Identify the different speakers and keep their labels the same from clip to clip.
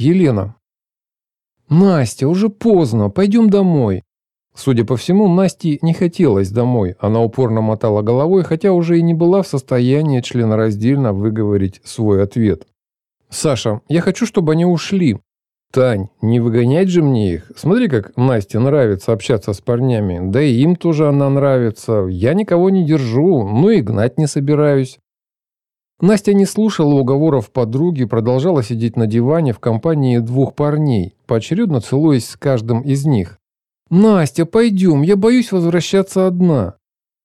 Speaker 1: Елена. Настя, уже поздно, пойдем домой. Судя по всему, Насте не хотелось домой. Она упорно мотала головой, хотя уже и не была в состоянии членораздельно выговорить свой ответ. «Саша, я хочу, чтобы они ушли». «Тань, не выгонять же мне их. Смотри, как Насте нравится общаться с парнями. Да и им тоже она нравится. Я никого не держу, ну и гнать не собираюсь». Настя не слушала уговоров подруги, продолжала сидеть на диване в компании двух парней, поочередно целуясь с каждым из них. «Настя, пойдем, я боюсь возвращаться одна».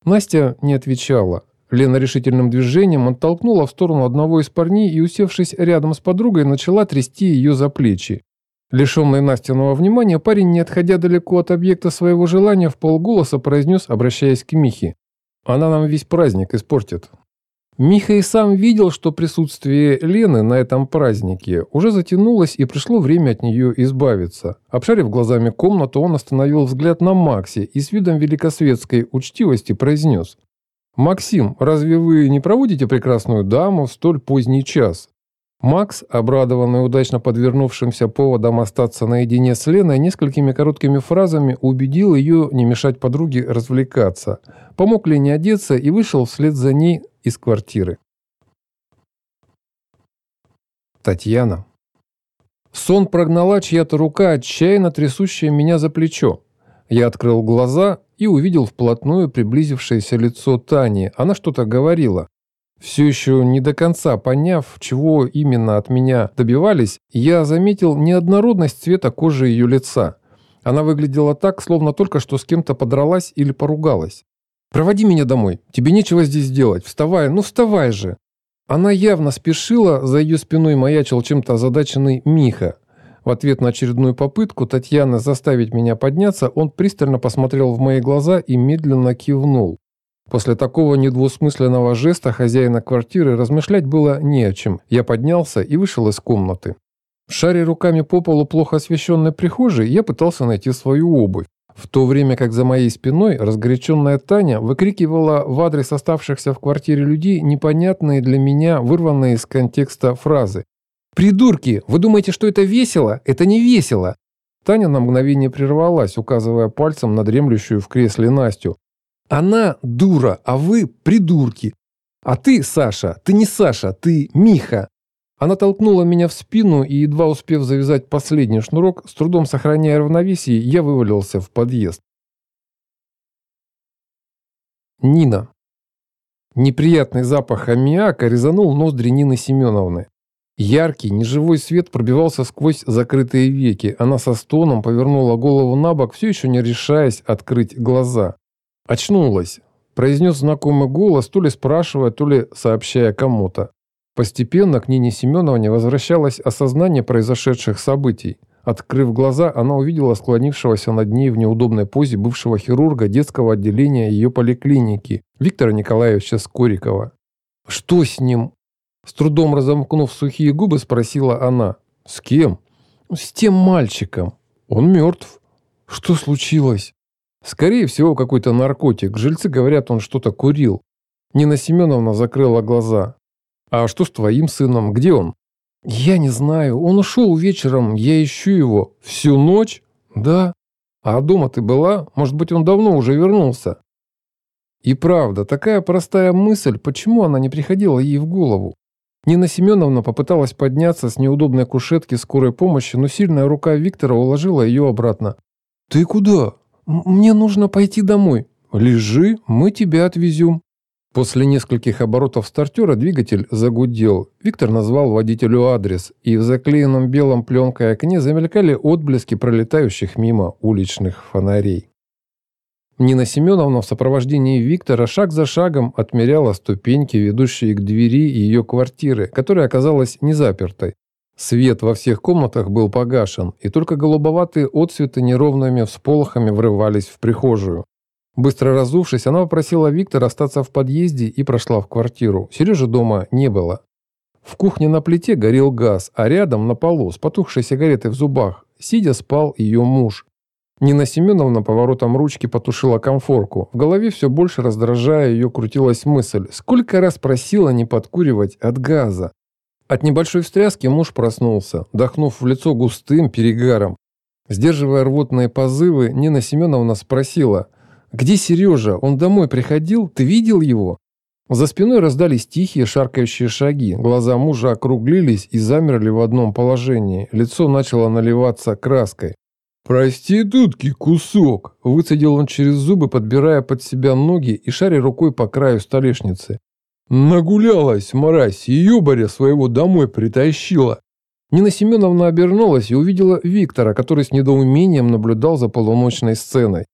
Speaker 1: Настя не отвечала. Лена решительным движением оттолкнула в сторону одного из парней и, усевшись рядом с подругой, начала трясти ее за плечи. Лишенный Настиного внимания, парень, не отходя далеко от объекта своего желания, в полголоса произнес, обращаясь к Михе. «Она нам весь праздник испортит». Миха и сам видел, что присутствие Лены на этом празднике уже затянулось и пришло время от нее избавиться. Обшарив глазами комнату, он остановил взгляд на Максе и с видом великосветской учтивости произнес. «Максим, разве вы не проводите прекрасную даму в столь поздний час?» Макс, обрадованный удачно подвернувшимся поводом остаться наедине с Леной, несколькими короткими фразами убедил ее не мешать подруге развлекаться, помог Лене одеться и вышел вслед за ней из квартиры. Татьяна. Сон прогнала чья-то рука, отчаянно трясущая меня за плечо. Я открыл глаза и увидел вплотную приблизившееся лицо Тани. Она что-то говорила. Все еще не до конца поняв, чего именно от меня добивались, я заметил неоднородность цвета кожи ее лица. Она выглядела так, словно только что с кем-то подралась или поругалась. «Проводи меня домой. Тебе нечего здесь делать. Вставай, ну вставай же!» Она явно спешила, за ее спиной маячил чем-то озадаченный Миха. В ответ на очередную попытку Татьяны заставить меня подняться, он пристально посмотрел в мои глаза и медленно кивнул. После такого недвусмысленного жеста хозяина квартиры размышлять было не о чем. Я поднялся и вышел из комнаты. Шаря руками по полу плохо освещенной прихожей, я пытался найти свою обувь в то время как за моей спиной разгоряченная Таня выкрикивала в адрес оставшихся в квартире людей непонятные для меня, вырванные из контекста фразы. «Придурки! Вы думаете, что это весело? Это не весело!» Таня на мгновение прервалась, указывая пальцем на дремлющую в кресле Настю. «Она дура, а вы придурки! А ты, Саша, ты не Саша, ты Миха!» Она толкнула меня в спину, и, едва успев завязать последний шнурок, с трудом сохраняя равновесие, я вывалился в подъезд. Нина. Неприятный запах аммиака резанул ноздри Нины Семеновны. Яркий, неживой свет пробивался сквозь закрытые веки. Она со стоном повернула голову на бок, все еще не решаясь открыть глаза. Очнулась. Произнес знакомый голос, то ли спрашивая, то ли сообщая кому-то. Постепенно к Нине Семеновне возвращалось осознание произошедших событий. Открыв глаза, она увидела склонившегося над ней в неудобной позе бывшего хирурга детского отделения ее поликлиники Виктора Николаевича Скорикова. «Что с ним?» С трудом разомкнув сухие губы, спросила она. «С кем?» «С тем мальчиком. Он мертв». «Что случилось?» «Скорее всего, какой-то наркотик. Жильцы говорят, он что-то курил». Нина Семеновна закрыла глаза. «А что с твоим сыном? Где он?» «Я не знаю. Он ушел вечером. Я ищу его. Всю ночь?» «Да». «А дома ты была? Может быть, он давно уже вернулся?» И правда, такая простая мысль, почему она не приходила ей в голову? Нина Семеновна попыталась подняться с неудобной кушетки скорой помощи, но сильная рука Виктора уложила ее обратно. «Ты куда? Мне нужно пойти домой». «Лежи, мы тебя отвезем». После нескольких оборотов стартера двигатель загудел. Виктор назвал водителю адрес, и в заклеенном белом пленкой окне замелькали отблески пролетающих мимо уличных фонарей. Нина Семеновна в сопровождении Виктора шаг за шагом отмеряла ступеньки, ведущие к двери ее квартиры, которая оказалась не запертой. Свет во всех комнатах был погашен, и только голубоватые отсветы неровными всполохами врывались в прихожую. Быстро разувшись, она попросила Виктора остаться в подъезде и прошла в квартиру. Сережи дома не было. В кухне на плите горел газ, а рядом на полу с потухшей сигаретой в зубах, сидя спал ее муж. Нина Семеновна поворотом ручки потушила комфорку. В голове все больше раздражая ее крутилась мысль. Сколько раз просила не подкуривать от газа. От небольшой встряски муж проснулся, дохнув в лицо густым перегаром. Сдерживая рвотные позывы, Нина Семеновна спросила, «Где Сережа? Он домой приходил? Ты видел его?» За спиной раздались тихие шаркающие шаги. Глаза мужа округлились и замерли в одном положении. Лицо начало наливаться краской. «Проститутки кусок!» – выцедил он через зубы, подбирая под себя ноги и шаря рукой по краю столешницы. «Нагулялась, мразь, ее баря своего домой притащила!» Нина Семеновна обернулась и увидела Виктора, который с недоумением наблюдал за полуночной сценой.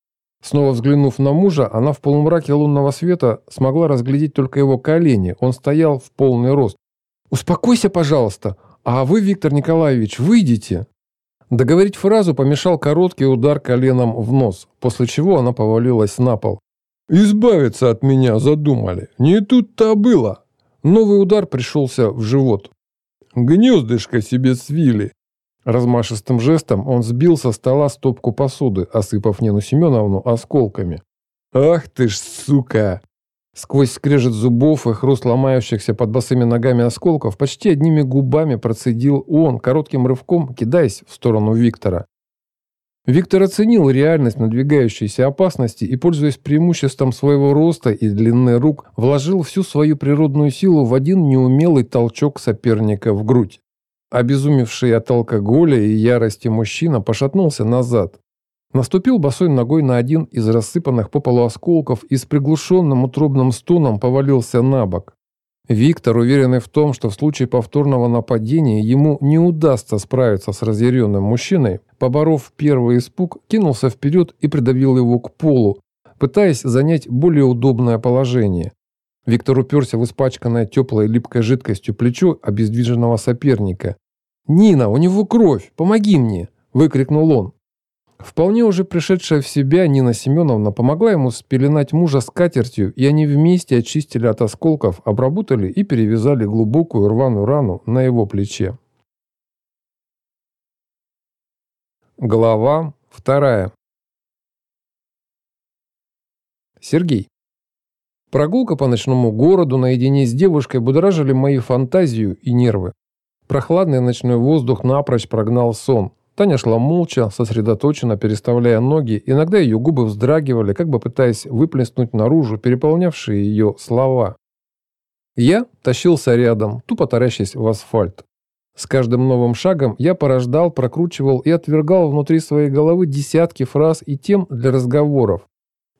Speaker 1: Снова взглянув на мужа, она в полумраке лунного света смогла разглядеть только его колени. Он стоял в полный рост. «Успокойся, пожалуйста. А вы, Виктор Николаевич, выйдите». Договорить фразу помешал короткий удар коленом в нос, после чего она повалилась на пол. «Избавиться от меня задумали. Не тут-то было». Новый удар пришелся в живот. «Гнездышко себе свили. Размашистым жестом он сбил со стола стопку посуды, осыпав Нину Семеновну осколками. «Ах ты ж сука!» Сквозь скрежет зубов и хруст ломающихся под босыми ногами осколков почти одними губами процедил он, коротким рывком кидаясь в сторону Виктора. Виктор оценил реальность надвигающейся опасности и, пользуясь преимуществом своего роста и длины рук, вложил всю свою природную силу в один неумелый толчок соперника в грудь. Обезумевший от алкоголя и ярости мужчина пошатнулся назад. Наступил босой ногой на один из рассыпанных по полу осколков и с приглушенным утробным стоном повалился на бок. Виктор, уверенный в том, что в случае повторного нападения ему не удастся справиться с разъяренным мужчиной, поборов первый испуг, кинулся вперед и придавил его к полу, пытаясь занять более удобное положение. Виктор уперся в испачканное теплой липкой жидкостью плечо обездвиженного соперника. «Нина, у него кровь! Помоги мне!» – выкрикнул он. Вполне уже пришедшая в себя Нина Семеновна помогла ему спеленать мужа скатертью, и они вместе очистили от осколков, обработали и перевязали глубокую рваную рану на его плече. Глава вторая. Сергей. Прогулка по ночному городу наедине с девушкой будоражили мои фантазию и нервы. Прохладный ночной воздух напрочь прогнал сон. Таня шла молча, сосредоточенно переставляя ноги, иногда ее губы вздрагивали, как бы пытаясь выплеснуть наружу переполнявшие ее слова. Я тащился рядом, тупо таращась в асфальт. С каждым новым шагом я порождал, прокручивал и отвергал внутри своей головы десятки фраз и тем для разговоров.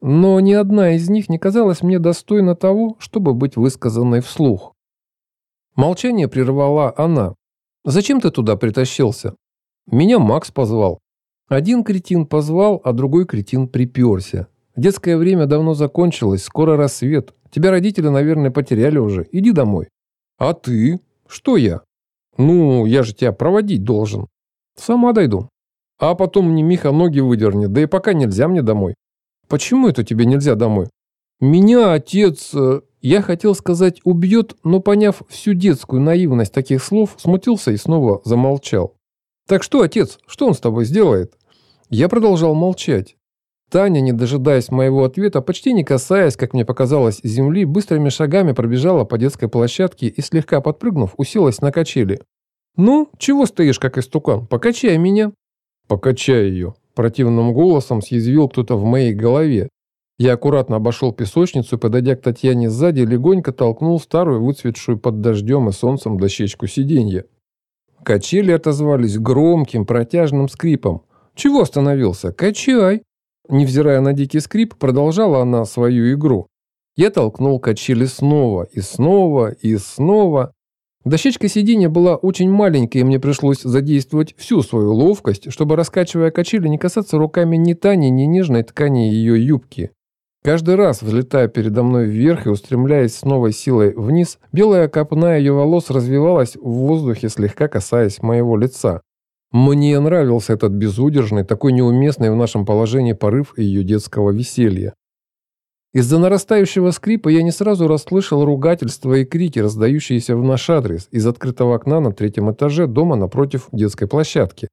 Speaker 1: Но ни одна из них не казалась мне достойна того, чтобы быть высказанной вслух. Молчание прервала она. «Зачем ты туда притащился?» «Меня Макс позвал». Один кретин позвал, а другой кретин приперся. Детское время давно закончилось, скоро рассвет. Тебя родители, наверное, потеряли уже. Иди домой. А ты? Что я? Ну, я же тебя проводить должен. Сама дойду. А потом мне Миха ноги выдернет, да и пока нельзя мне домой. Почему это тебе нельзя домой? Меня отец... Я хотел сказать «убьет», но, поняв всю детскую наивность таких слов, смутился и снова замолчал. «Так что, отец, что он с тобой сделает?» Я продолжал молчать. Таня, не дожидаясь моего ответа, почти не касаясь, как мне показалось, земли, быстрыми шагами пробежала по детской площадке и, слегка подпрыгнув, уселась на качели. «Ну, чего стоишь, как истукан? Покачай меня!» «Покачай ее!» Противным голосом съязвил кто-то в моей голове. Я аккуратно обошел песочницу подойдя к Татьяне сзади, легонько толкнул старую, выцветшую под дождем и солнцем дощечку сиденья. Качели отозвались громким, протяжным скрипом. «Чего остановился? Качай!» Невзирая на дикий скрип, продолжала она свою игру. Я толкнул качели снова, и снова, и снова. Дощечка сиденья была очень маленькой, и мне пришлось задействовать всю свою ловкость, чтобы, раскачивая качели, не касаться руками ни Тани, ни нежной ткани ее юбки. Каждый раз, взлетая передо мной вверх и устремляясь с новой силой вниз, белая копна ее волос развивалась в воздухе, слегка касаясь моего лица. Мне нравился этот безудержный, такой неуместный в нашем положении порыв ее детского веселья. Из-за нарастающего скрипа я не сразу расслышал ругательства и крики, раздающиеся в наш адрес из открытого окна на третьем этаже дома напротив детской площадки.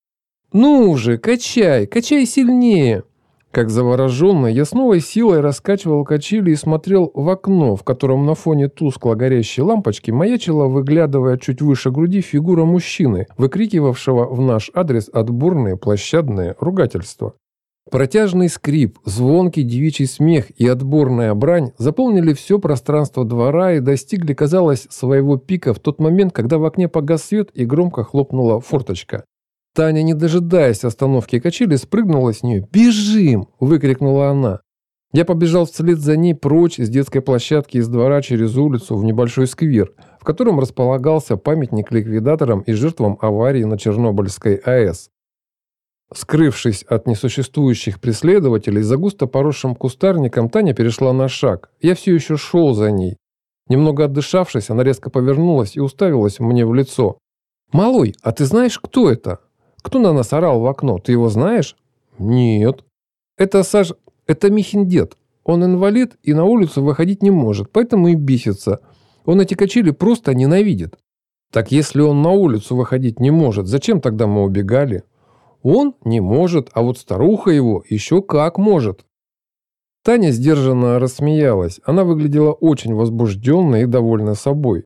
Speaker 1: «Ну уже, качай, качай сильнее!» Как завороженный, я с новой силой раскачивал качели и смотрел в окно, в котором на фоне тускло горящей лампочки маячила, выглядывая чуть выше груди, фигура мужчины, выкрикивавшего в наш адрес отборные площадные ругательства. Протяжный скрип, звонкий девичий смех и отборная брань заполнили все пространство двора и достигли, казалось, своего пика в тот момент, когда в окне погас свет и громко хлопнула форточка. Таня, не дожидаясь остановки качели, спрыгнула с нее. «Бежим!» – выкрикнула она. Я побежал вслед за ней прочь с детской площадки из двора через улицу в небольшой сквер, в котором располагался памятник ликвидаторам и жертвам аварии на Чернобыльской АЭС. Скрывшись от несуществующих преследователей, за густо поросшим кустарником Таня перешла на шаг. Я все еще шел за ней. Немного отдышавшись, она резко повернулась и уставилась мне в лицо. «Малой, а ты знаешь, кто это? Кто на нас орал в окно? Ты его знаешь?» «Нет». «Это Саш... Это Михин дед. Он инвалид и на улицу выходить не может, поэтому и бесится. Он эти качели просто ненавидит». «Так если он на улицу выходить не может, зачем тогда мы убегали?» Он не может, а вот старуха его еще как может. Таня сдержанно рассмеялась. Она выглядела очень возбужденной и довольна собой.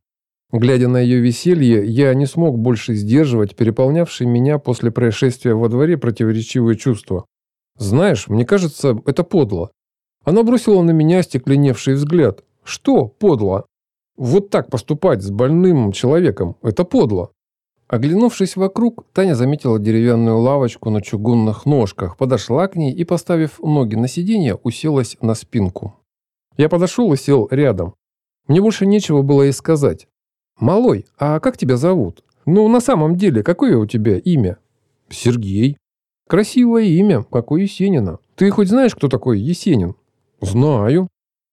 Speaker 1: Глядя на ее веселье, я не смог больше сдерживать переполнявшие меня после происшествия во дворе противоречивые чувства. Знаешь, мне кажется, это подло. Она бросила на меня стекленевший взгляд. Что подло? Вот так поступать с больным человеком – это подло. Оглянувшись вокруг, Таня заметила деревянную лавочку на чугунных ножках, подошла к ней и, поставив ноги на сиденье, уселась на спинку. Я подошел и сел рядом. Мне больше нечего было ей сказать. «Малой, а как тебя зовут? Ну, на самом деле, какое у тебя имя?» «Сергей». «Красивое имя, как у Есенина. Ты хоть знаешь, кто такой Есенин?» «Знаю».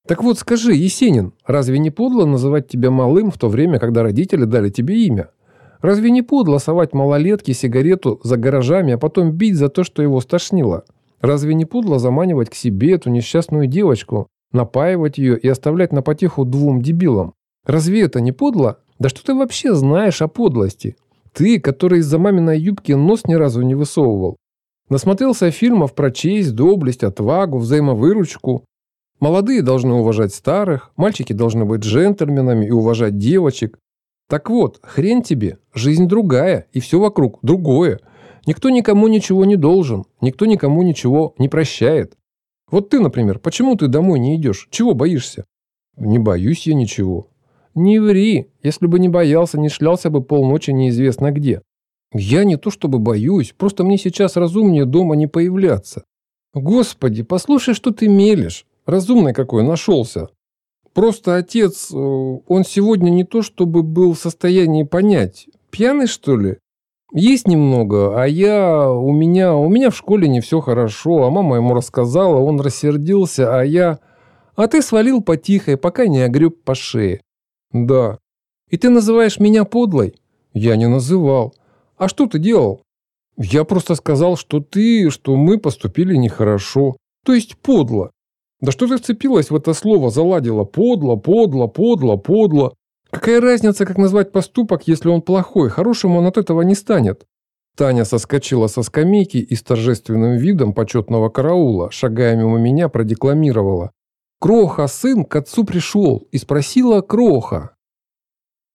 Speaker 1: «Так вот скажи, Есенин, разве не подло называть тебя малым в то время, когда родители дали тебе имя?» Разве не подло совать малолетке сигарету за гаражами, а потом бить за то, что его стошнило? Разве не подло заманивать к себе эту несчастную девочку, напаивать ее и оставлять на потеху двум дебилам? Разве это не подло? Да что ты вообще знаешь о подлости? Ты, который из-за маминой юбки нос ни разу не высовывал. Насмотрелся фильмов про честь, доблесть, отвагу, взаимовыручку. Молодые должны уважать старых, мальчики должны быть джентльменами и уважать девочек, так вот, хрен тебе, жизнь другая, и все вокруг другое. Никто никому ничего не должен, никто никому ничего не прощает. Вот ты, например, почему ты домой не идешь? Чего боишься? Не боюсь я ничего. Не ври, если бы не боялся, не шлялся бы полночи неизвестно где. Я не то чтобы боюсь, просто мне сейчас разумнее дома не появляться. Господи, послушай, что ты мелешь. Разумный какой нашелся. Просто отец, э, он сегодня не то чтобы был в состоянии понять, пьяный что ли? Есть немного, а я, у меня, у меня в школе не все хорошо, а мама ему рассказала, он рассердился, а я... А ты свалил потихо, пока не огреб по шее. Да. И ты называешь меня подлой? Я не называл. А что ты делал? Я просто сказал, что ты, что мы поступили нехорошо. То есть подло. Да что ты вцепилась в это слово, заладила? Подло, подло, подло, подло. Какая разница, как назвать поступок, если он плохой? Хорошим он от этого не станет. Таня соскочила со скамейки и с торжественным видом почетного караула, шагая мимо меня, продекламировала. «Кроха, сын, к отцу пришел и спросила Кроха,